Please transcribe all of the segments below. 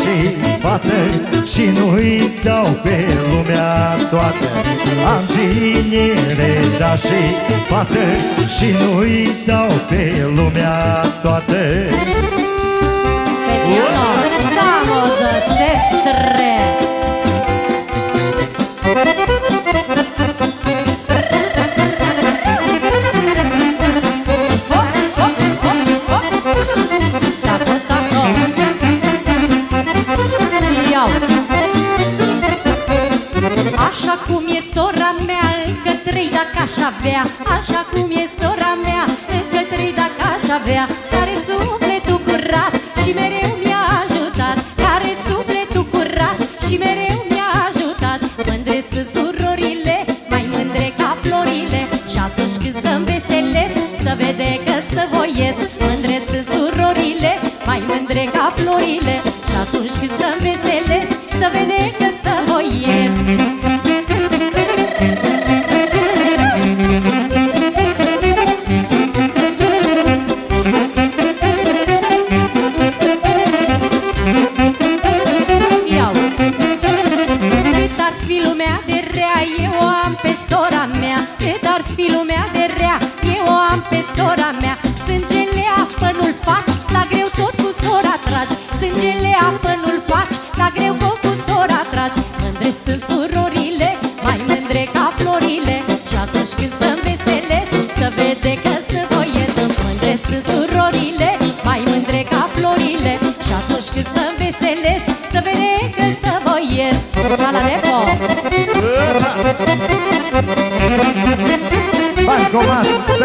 și fată Și nu-i dau pe lumea toată. Am ginere, da și fată Și nu-i dau pe lumea toată. fi lumea de rea, eu am pe sora mea. Cât dar fi lumea de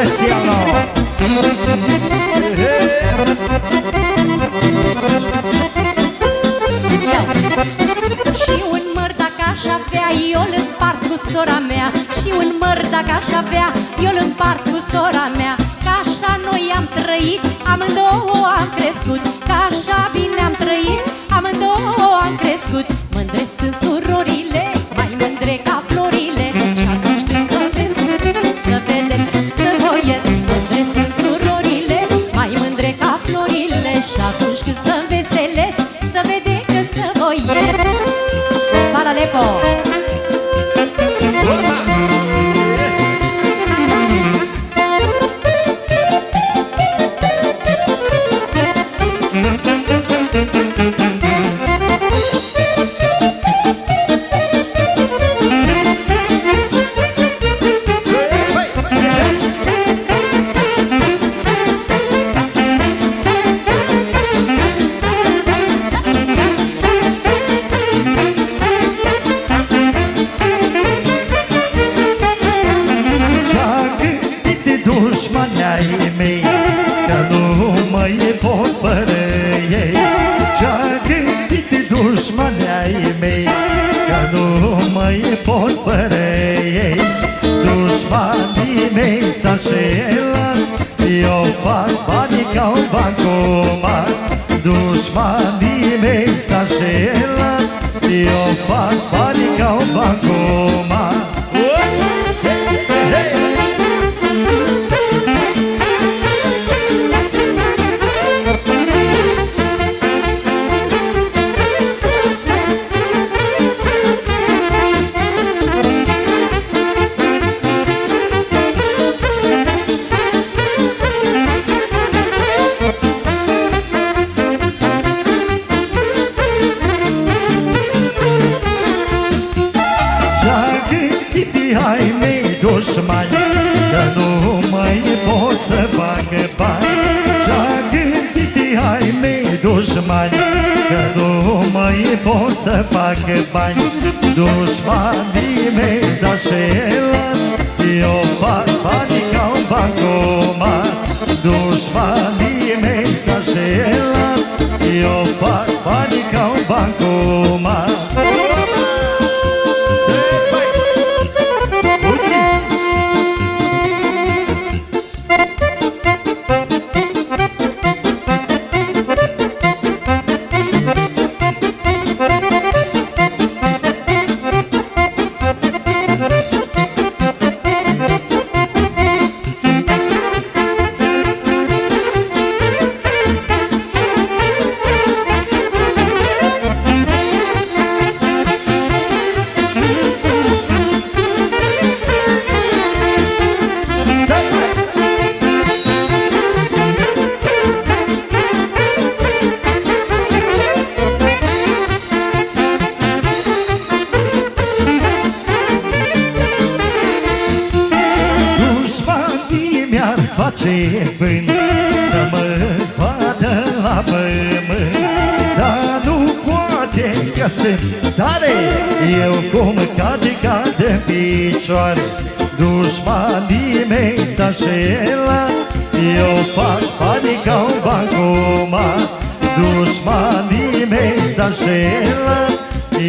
specialno Eu și un măr dacă aș avea Eu îl împart cu sora mea. Și un măr dacă aș avea Eu îl împart cu sora mea. Face vânt Să mă vadă la pământ. Dar nu poate că sunt tare Eu cum cad, cad în picioare. Dușmanii mei s-aș Eu fac panica un bancomat. Dușmanii mei s-aș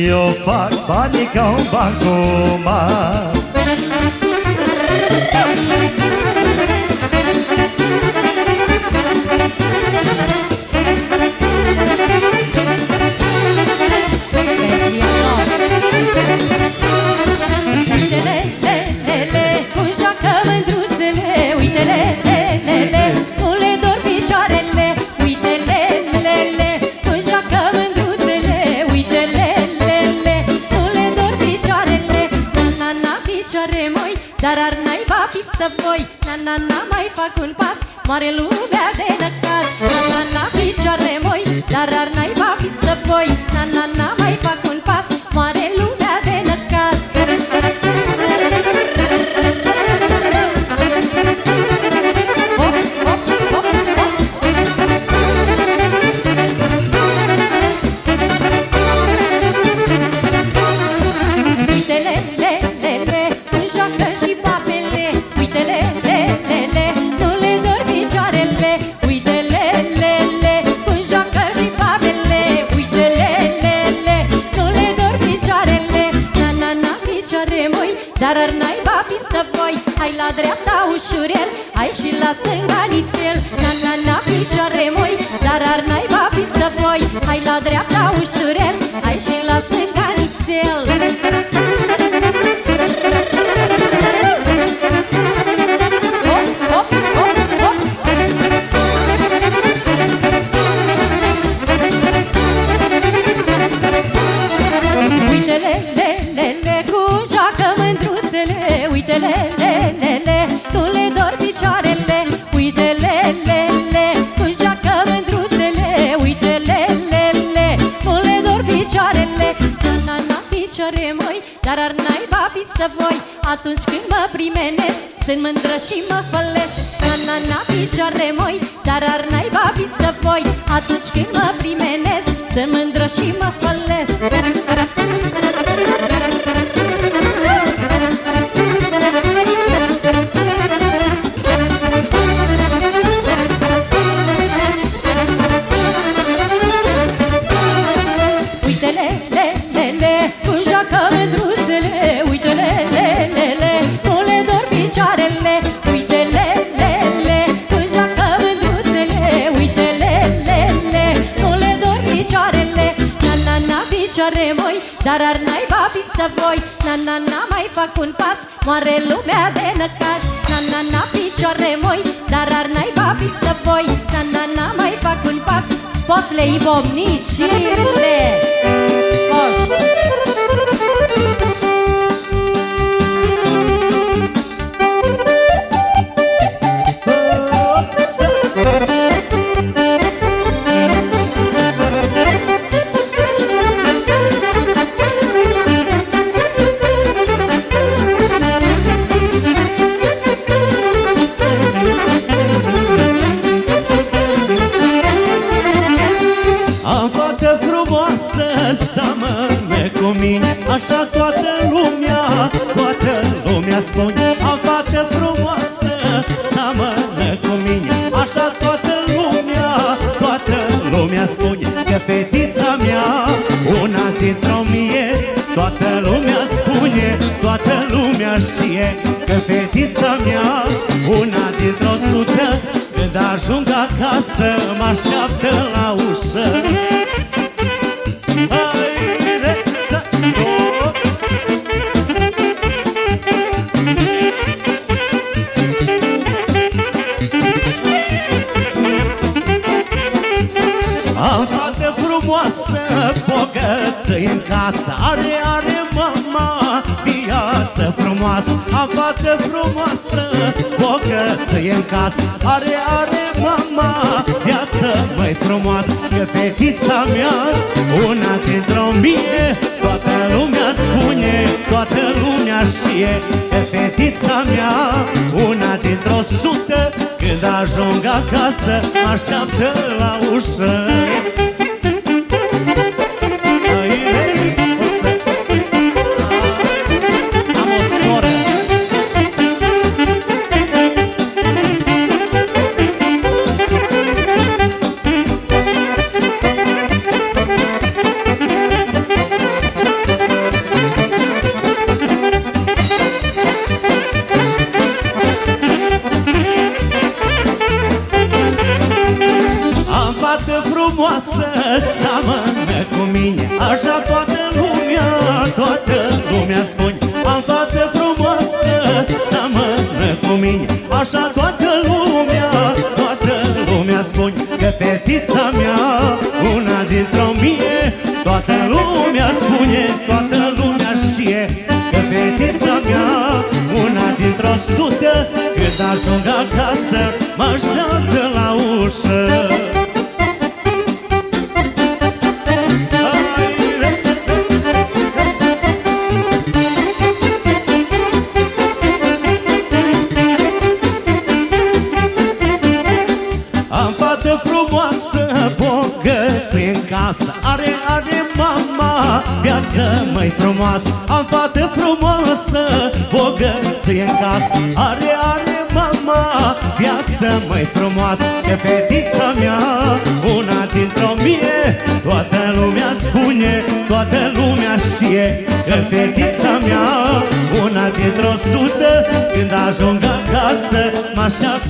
Eu fac panica un bancomat Mare lumea Dar ar naiba pistă voi Hai la dreapta ușurel Hai și la stânga nițel. Na, na, na, picioare moi Dar ar naiba pistă voi Hai la dreapta ușurel Atunci când mă primenesc Sunt mândră și mă fălesc. Na, na, na, picioare moi Dar ar naiba să voi Atunci când mă primenesc Sunt mândră și mă fălesc Dar ar naiba să voi. Na, na, na, mai fac un pas. Moare lumea de năcat. Na, na, na, picioare moi. Dar ar naiba să voi. Na, na, na, mai fac un pas. Poți le ibomnicile Poți bogăță în casă Are, are mama viață mai frumoasă Că fetița mea, una dintr-o mie Toată lumea spune, toată lumea știe Că fetița mea, una dintr-o sută Când Când ajung acasă, așteaptă la ușă ajung acasă Mă așteaptă la ușă. Casă. Are, are mama viață mai frumoasă. Am fată frumoasă, bogăție în casă. Are, mai frumoasă Că fetița mea, una dintr-o mie Toată lumea spune, toată lumea știe Că fetița mea, una dintr-o sută Când ajung acasă, mă așteaptă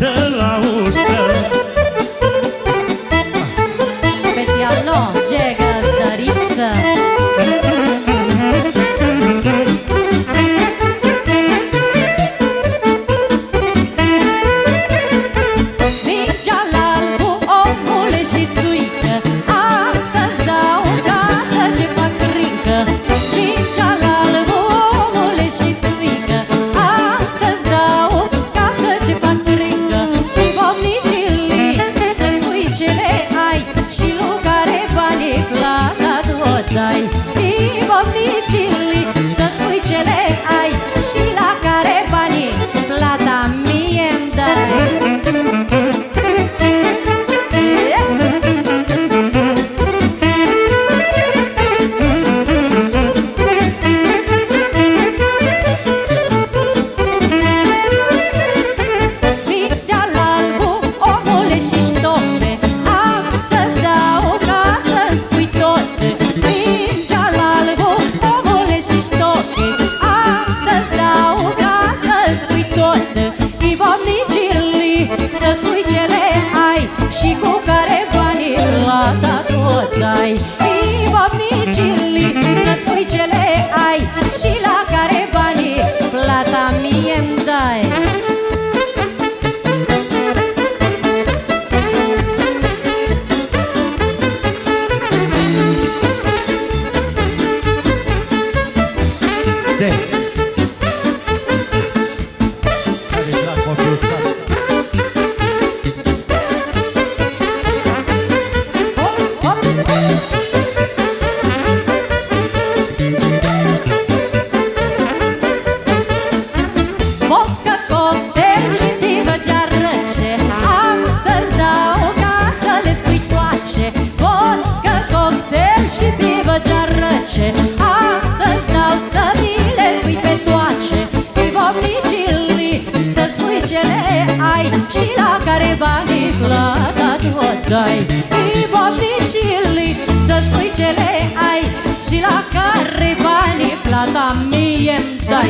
dai.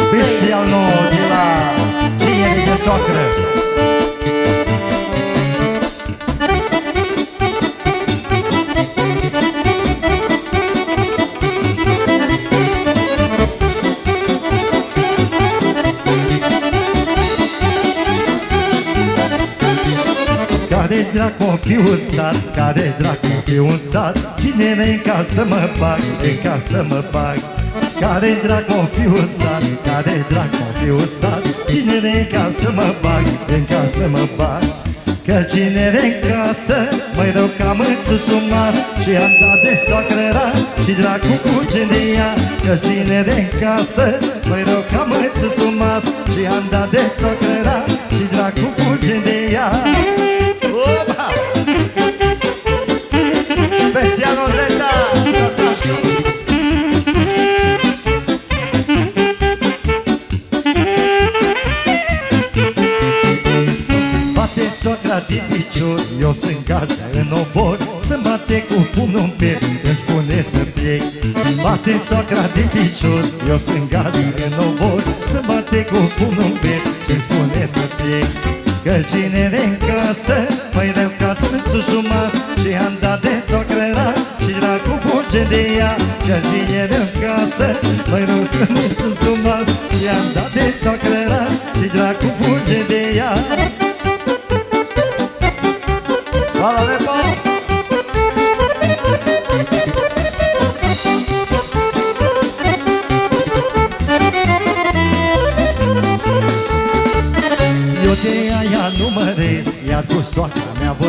Special nou de la Cine de socră Care dracu fi un sat, care dracu fi un sat? Cine ne în casă mă bag, în casă mă bag Care dracu fi un sat, care dracu fi un sat? Cine ne în casă mă bag, în casă mă bag. Că cine în casă Mai rău ca mâțul sumas Și am dat de soacră Și dracu fuge de ea Că cine în casă Mai rău ca mâțul sumas Și am dat de soacră Și dracu fuge de Eu sunt gază în obor să bate cu pumnul în piept Îmi spune să plec. Bate soacra din picior Eu sunt gază în obor să bate cu pumnul în piept Îmi spune să plec. Că cine în casă Mai rău ca sfântul sumas Și am dat de soacră Și dracu fuge de ea. Că cine în casă Mai rău ca sfântul sumas Și am dat de soacră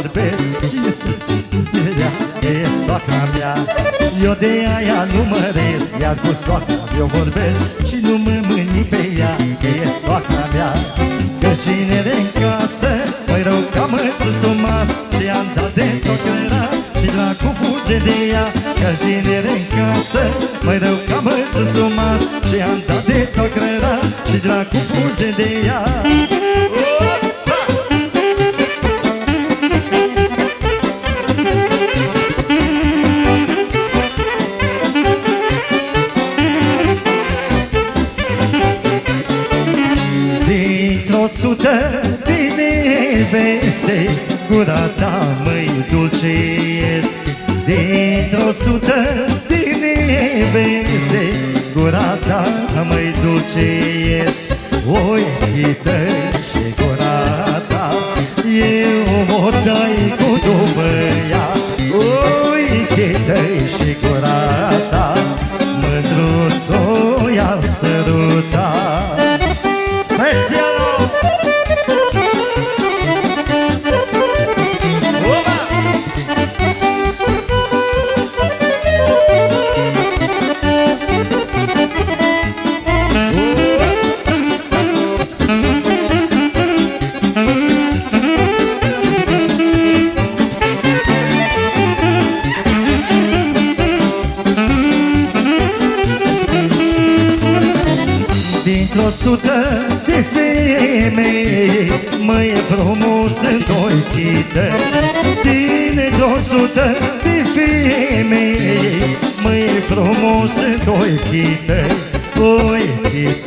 vorbesc Cine e soacra mea? Eu de aia nu măresc Iar cu soacra mea vorbesc Și nu mă mâni pe ea Că e soacra mea. Că cine în casă Mai rău ca mățul sumas am dat de socrera Și dracu fuge de ea. Că tinere în casă Mai rău ca măță sumas Și am dat de socrera Și dracu fuge de ea que.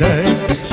है।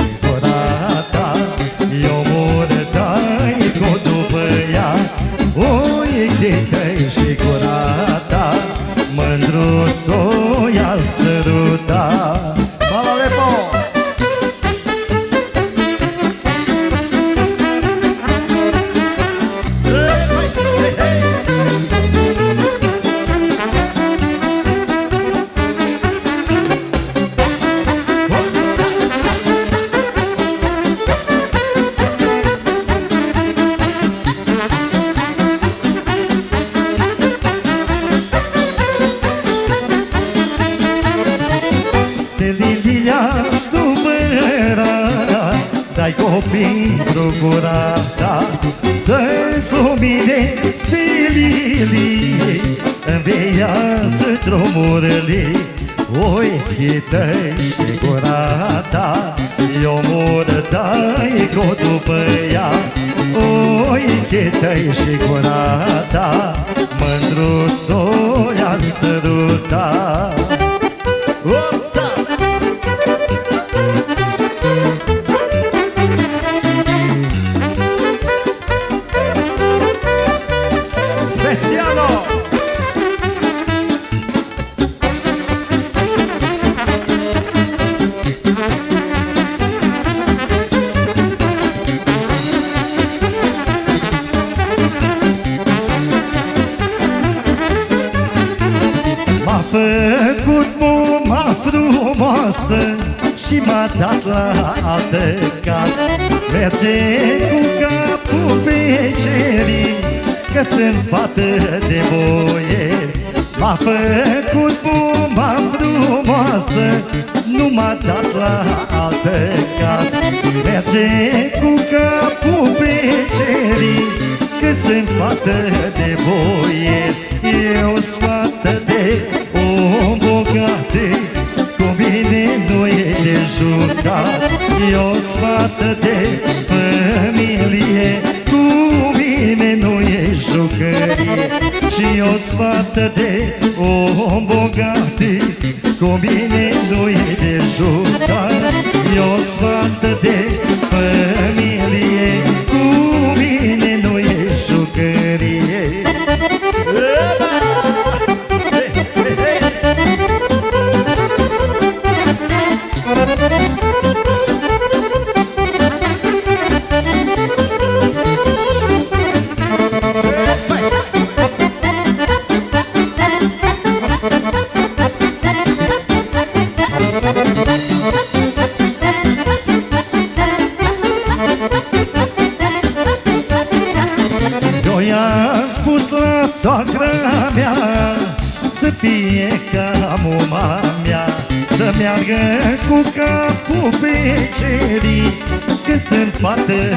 M-a făcut muma frumoasă Nu m-a dat la altă casă. Merge cu capul pe cerii Că sunt fată de boier Eu sfată de om bogate Cu mine nu e de jucat. Eu sfată de familie Și eu sfată de om bogate Cu mine nu e de jucat Eu sfată de sunt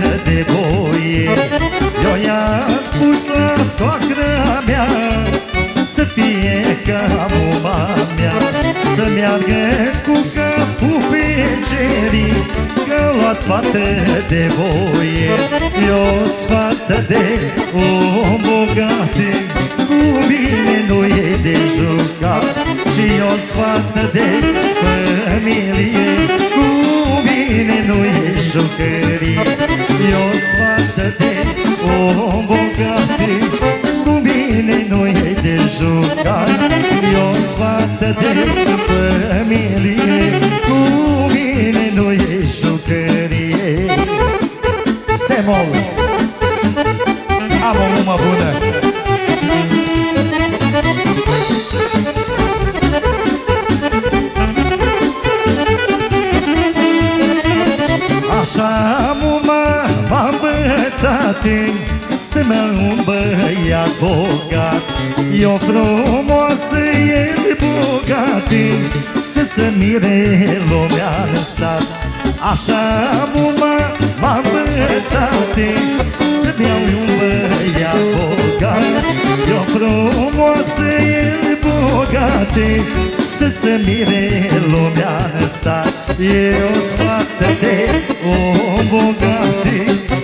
bogat Să se mire lumea în sat. Eu sfată de om bogat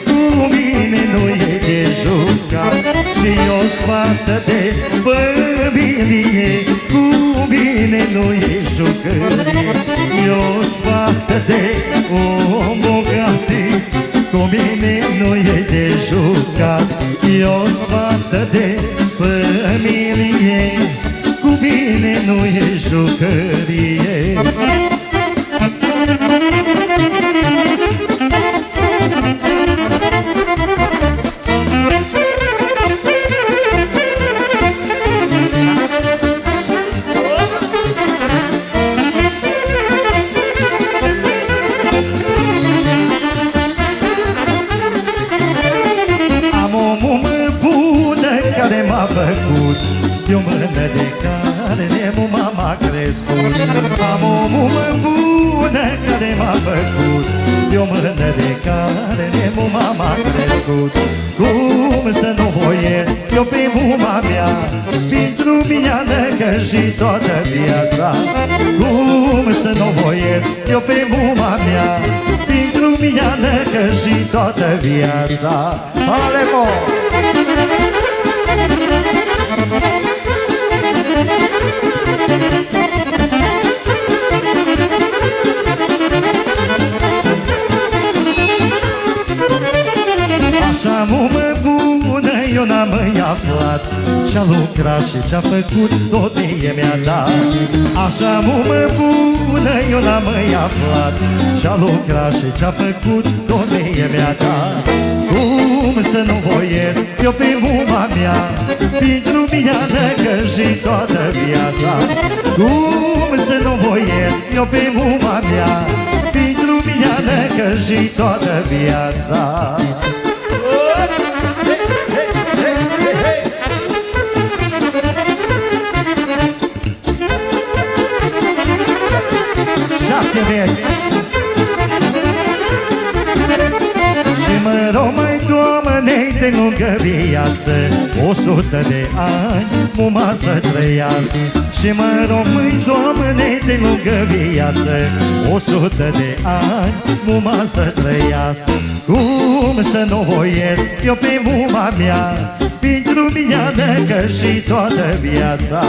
Cu mine nu e de jucat. Și eu sfată de familie Cu mine nu e jucărie. Eu sfată de om bogat Cu mine nu e de jucat. Eu sfată de familie Cu mine nu e jucărie m-a crescut. Am o mumă bună care m-a făcut. De o mână de carne muma m-a crescut. Cum să nu voiesc eu pe muma mea? Pentru mine a năcăjit toată viața. Cum să nu voiesc eu pe muma mea? Pentru mine a năcăjit toată viața. Alemo! Așa mumă bună eu n-am mai aflat Ce-a lucrat și ce-a făcut tot mie mi-a dat. Așa mumă bună eu n-am mai aflat Ce-a lucrat și ce-a făcut tot mie mi-a dat cum să nu voiesc eu pe muma mea? Pentru mine și toată viața. Cum să nu voiesc eu pe muma mea? Pentru mine și toată viața. Șapte vieți lungă viață O sută de ani muma să trăiască. Și mă rog mâini, Doamne, de lungă viață O sută de ani muma să trăiască. Cum să nu voiesc eu pe muma mea? Pentru mine că și toată viața.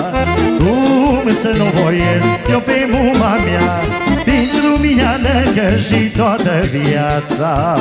Cum să nu voiesc eu pe muma mea? Pentru mine că și toată viața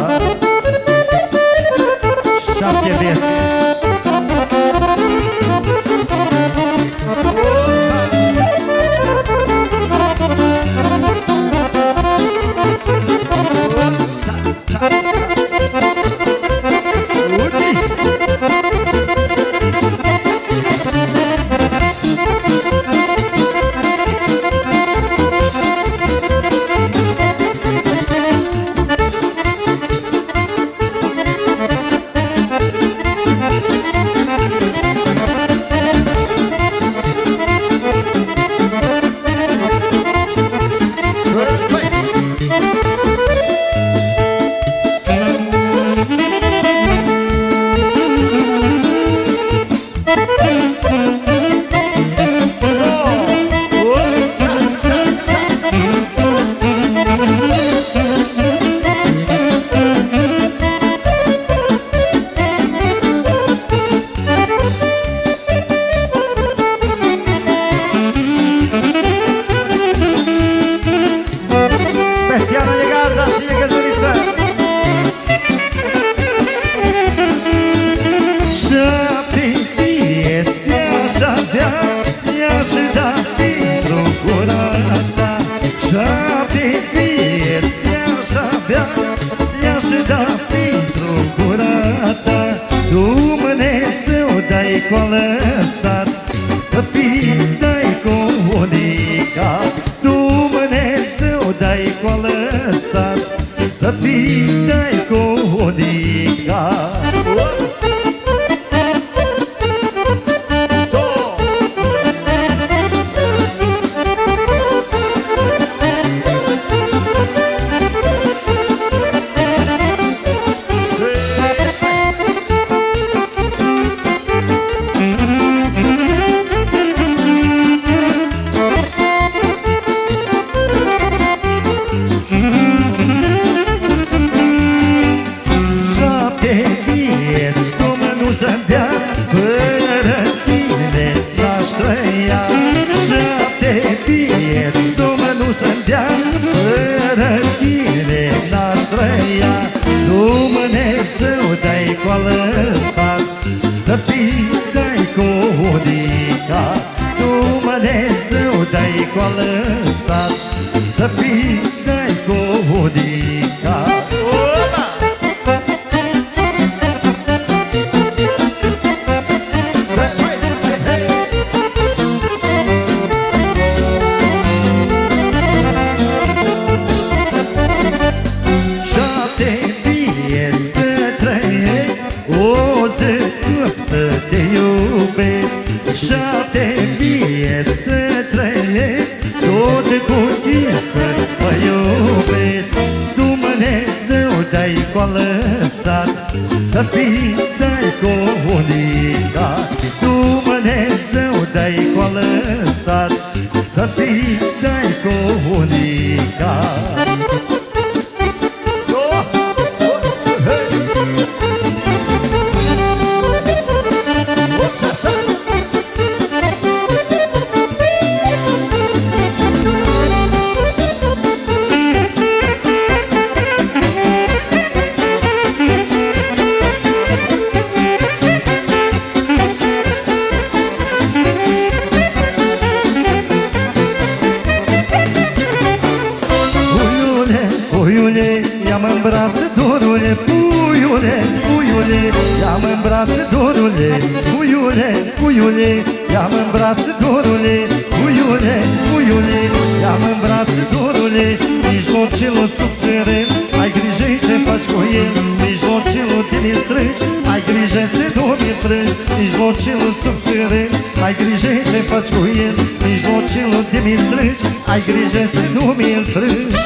puiule, ia-mă în braț, dorule Puiule, puiule, ia-mă în braț, dorule Mijlocilul subțire, ai grijă ce faci cu el Mijlocilul din strângi, ai grijă se domni frângi Mijlocilul subțire, ai grijă ce faci cu el Mijlocilul din strângi, ai grijă se domni frângi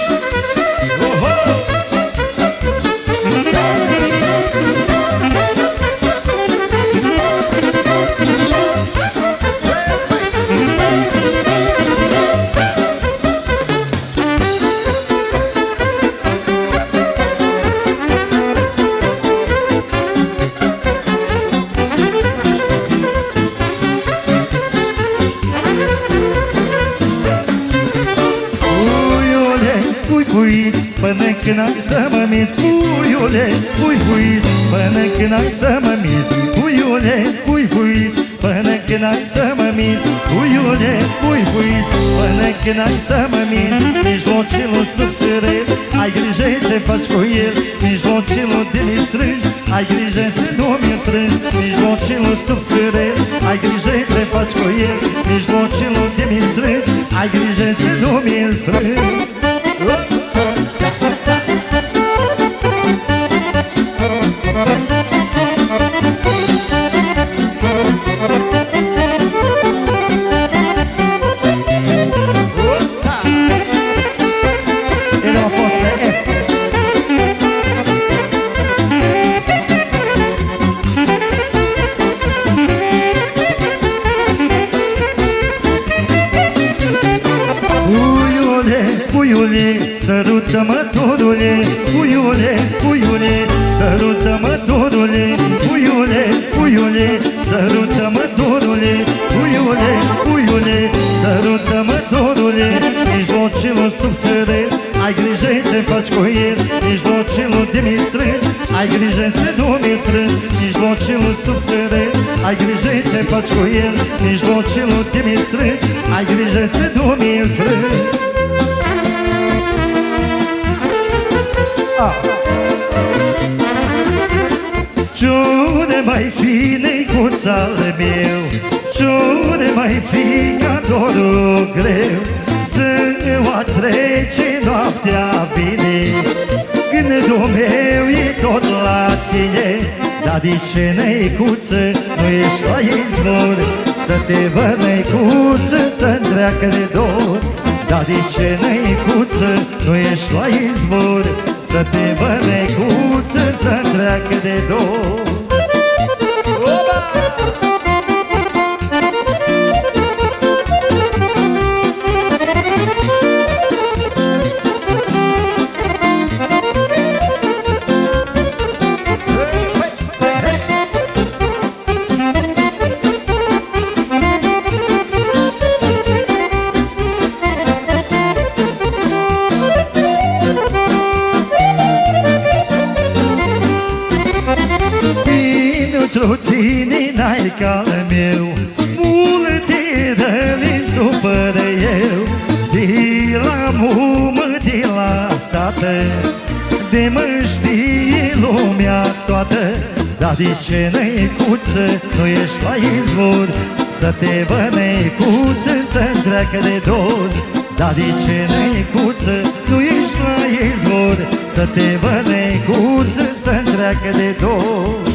să mă minți Puiule, pui puiți Până când ai să mă minți Puiule, pui puiți Până când ai să mă Ai grijă ce faci cu el, mijlocilul de mi Ai grijă să nu mi-l frâng Ce mai fi necuța al meu Ce mai fi ca dorul greu Să o trece noaptea bine Gândul meu e tot la tine Dar de ce necuță nu ești la izvor Să te văd necuță să-mi treacă de dor. Dar de ce necuță nu ești la izvor Să te văd necuță să-mi treacă de dor la tată De mă știe lumea toată. Dar de ce, năicuță, nu ești la izvor Să te văd, năicuță, să-mi treacă de dor. Dar de ce, năicuță, nu ești la izvor Să te văd, năicuță, să-mi treacă de dor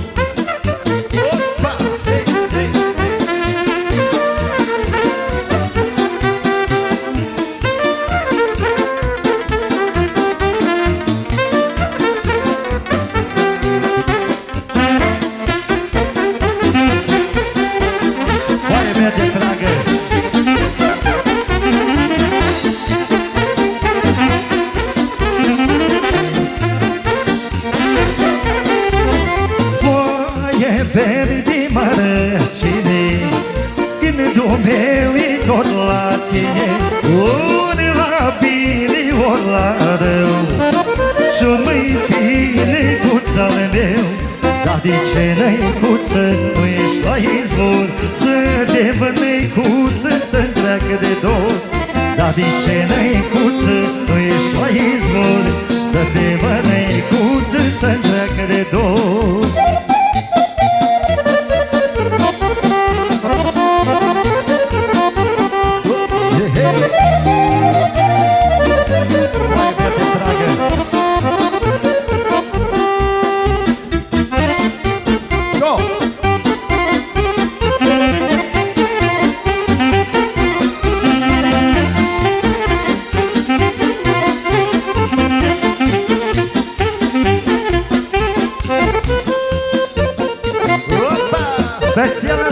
Speciale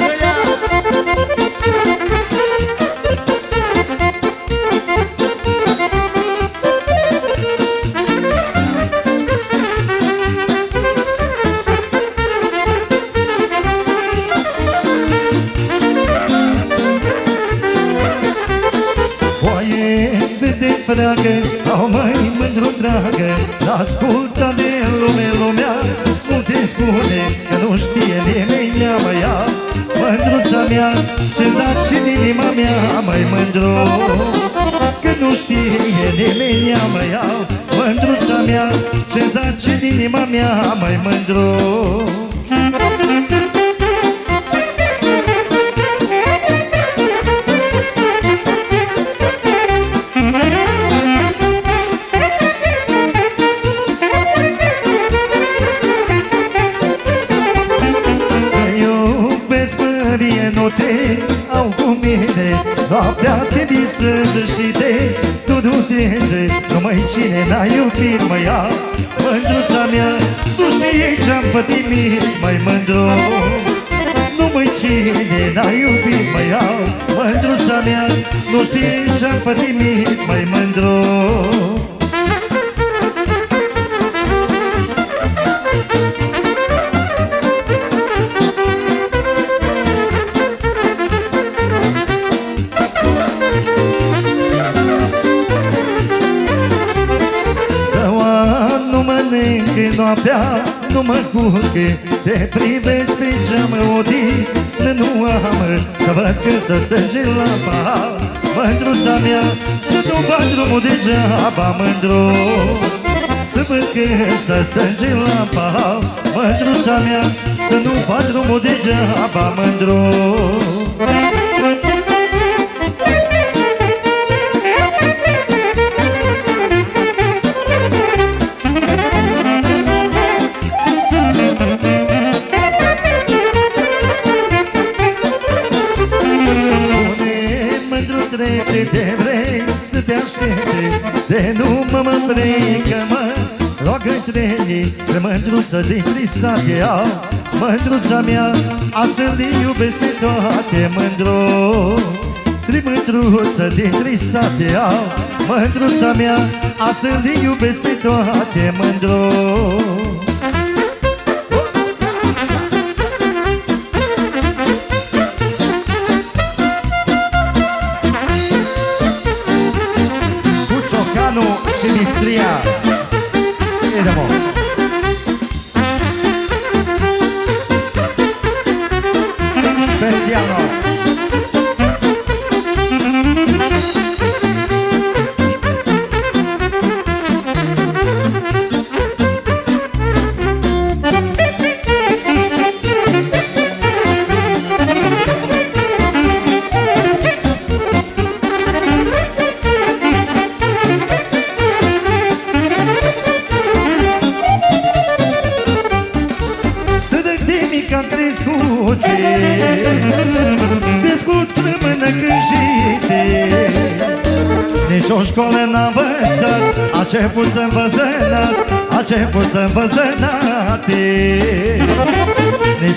mea să nu fac drumul degeaba mândru. Să văd că să stânge lampa Mândruța mea să nu fac drumul degeaba mândru De nu mă mă că mă. Roagă între ei Că mândruță din trisate au Mândruța mea A să-l iubesc pe toate mândru. Trimândruță din trisate au Mândruța mea A să-l iubesc pe toate mândru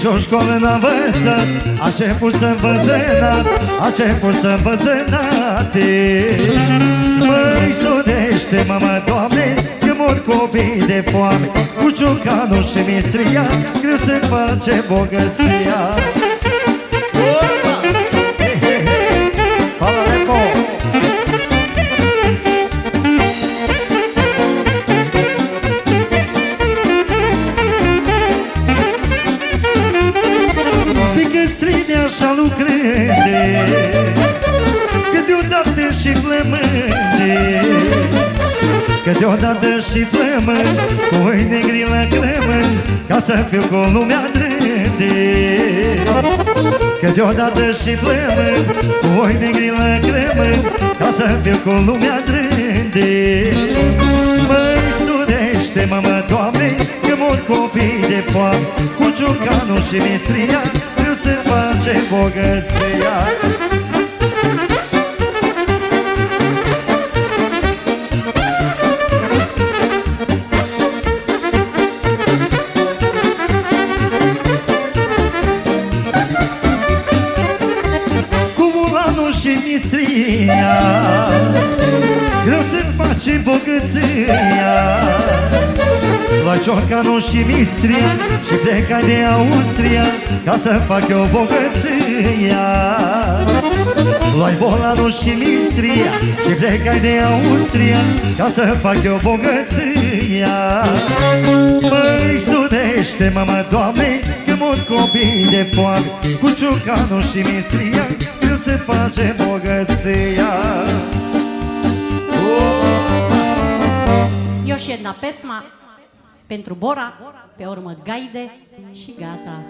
Nici o școală n-a învățat A început să învăț A început să învăț Măi studește, mama, Doamne Că mor copii de foame Cu ciocanul și mistria Greu se face bogăția Câteodată și flămân Cu oi negri la clemăn Ca să fiu cu lumea drânde Câteodată și flămân Cu oi negri la clemăn Ca să fiu cu lumea drânde Măi studește, mama, Doamne Că mor copii de foame Cu ciocanul și mistria Nu se face bogăția Ciorcanu și Mistria Și plecai de Austria Ca să fac eu bogăția Luai volanul și mistria Și plecai de Austria Ca să fac eu bogăția Măi, studește, mama, doamne Că mor copii de foame. Cu ciucanul și mistria Nu se face bogăția. Eu și jedna pesma pentru Bora, pe urmă Gaide și gata.